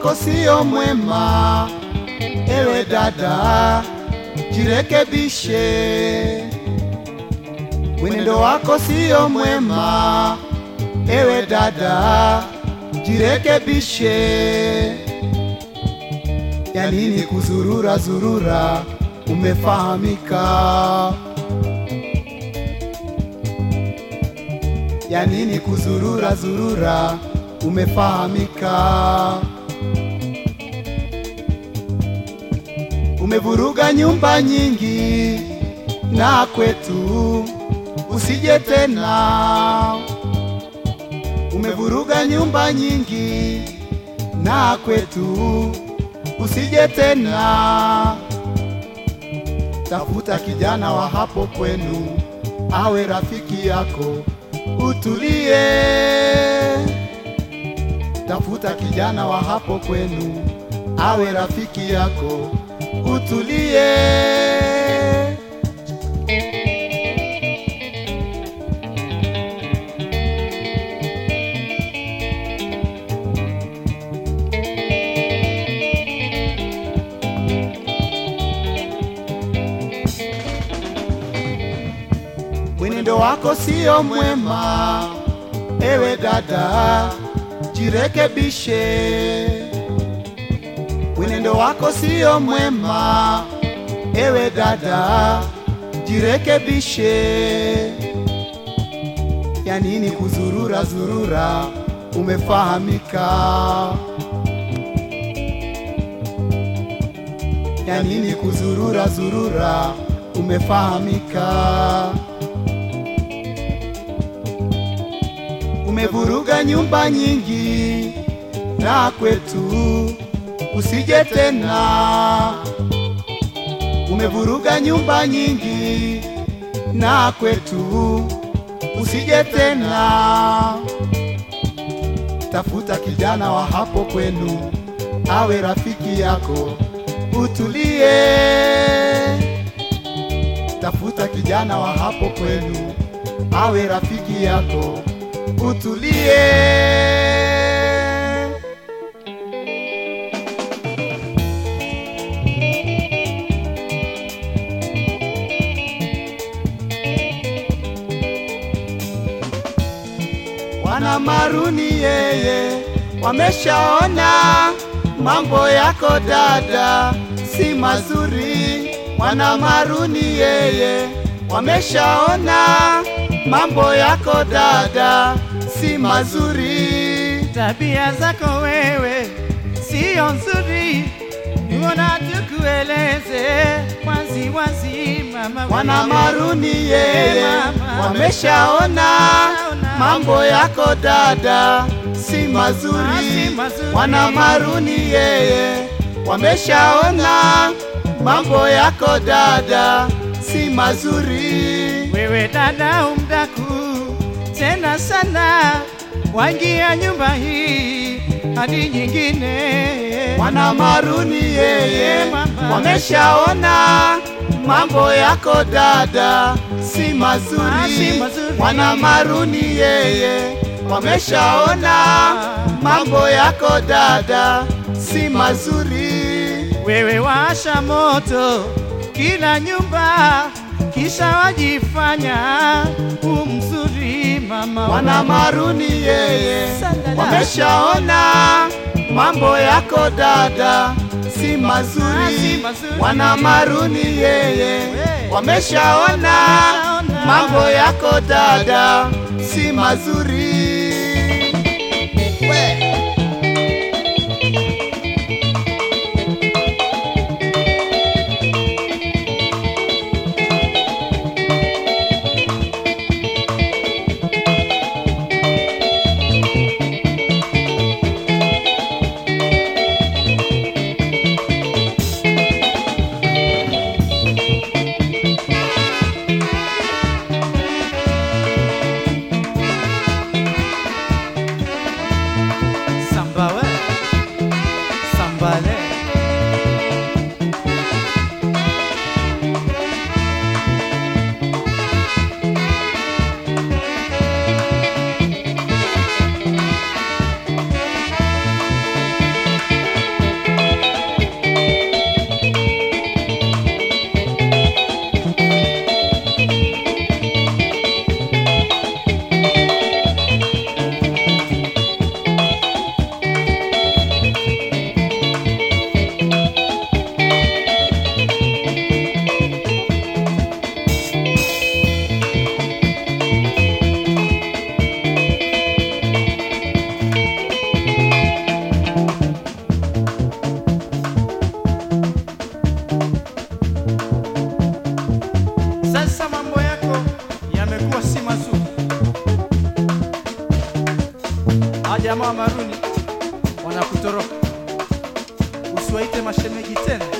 wako sio mwema, ewe dada, jirekebishe. Mwenendo wako sio mwema, ewe dada, jirekebishe. Ya nini kuzurura zurura, umefahamika? Ya nini kuzurura zurura, umefahamika? Umevuruga nyumba nyingi na kwetu, usije tena. Umevuruga nyumba nyingi na kwetu, usije tena. Tafuta kijana wa hapo kwenu, awe rafiki yako, utulie. Tafuta kijana wa hapo kwenu, awe rafiki yako, utulie. Mwenendo wako sio mwema, ewe dada, jirekebishe. Mwenendo wako sio mwema, ewe dada, jirekebishe. Ya nini kuzurura zurura, umefahamika? Ya nini kuzurura zurura, umefahamika? Umevuruga nyumba nyingi na kwetu, usije tena. Umevuruga nyumba nyingi na kwetu, usije tena. Tafuta kijana wa hapo kwenu, awe rafiki yako, utulie. Tafuta kijana wa hapo kwenu, awe rafiki yako, utulie. Wana maruni yeye wameshaona mambo yako dada si mazuri. Wana maruni yeye wameshaona mambo yako dada si mazuri. Tabia zako wewe sio nzuri, niona tukueleze wazi wazi mama. Wana maruni yeye wameshaona mambo yako dada si Ah, mazuri. mwana Wana maruni yeye wameshaona mambo yako dada si mazuri. Wewe dada umdaku tena sana, wangia nyumba hii hadi nyingine. Wana maruni yeye wameshaona mambo yako dada si Ah, si mazuri. Mazuri. Wana maruni yeye wameshaona mambo yako dada si mazuri. Wewe washa moto kila nyumba, kisha wajifanya umzuri mama. Mwana maruni yeye wameshaona mambo yako dada si Ah, mazuri. Mwana maruni yeye Wameshaona. Mambo yako dada si mazuri. Kutoroka. Usiwaite mashemeji tena.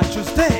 Ajuste. wana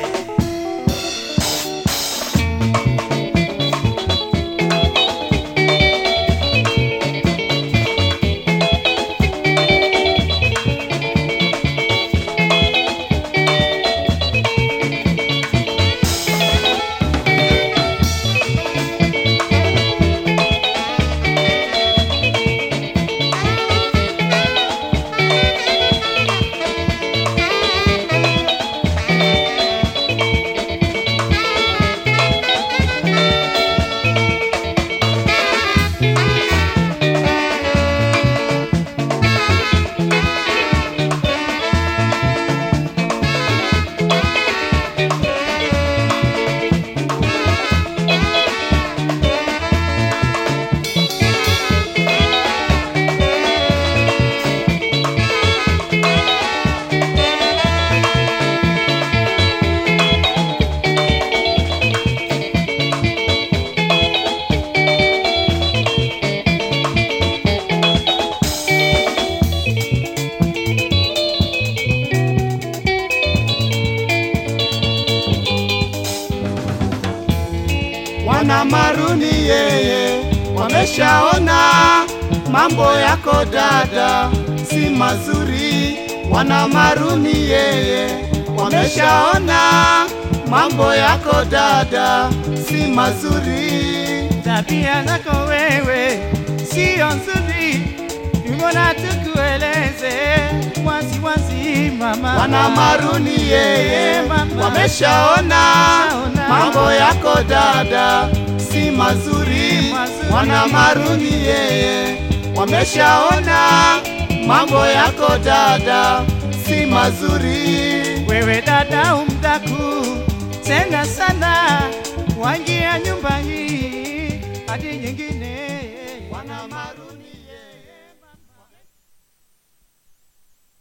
wameshaona mambo yako dada si mazuri. Wana maruni yeye wameshaona mambo yako dada si mazuri. Tabia zako wewe sio nzuri, mbona tukueleze wazi wazi mama. Wana maruni yeye Wameshaona. mambo yako dada si mazuri. mwana Wana maruni yeye wameshaona mambo yako dada si mazuri. Wewe dada umdaku tena sana, wangia nyumba hii hadi nyingine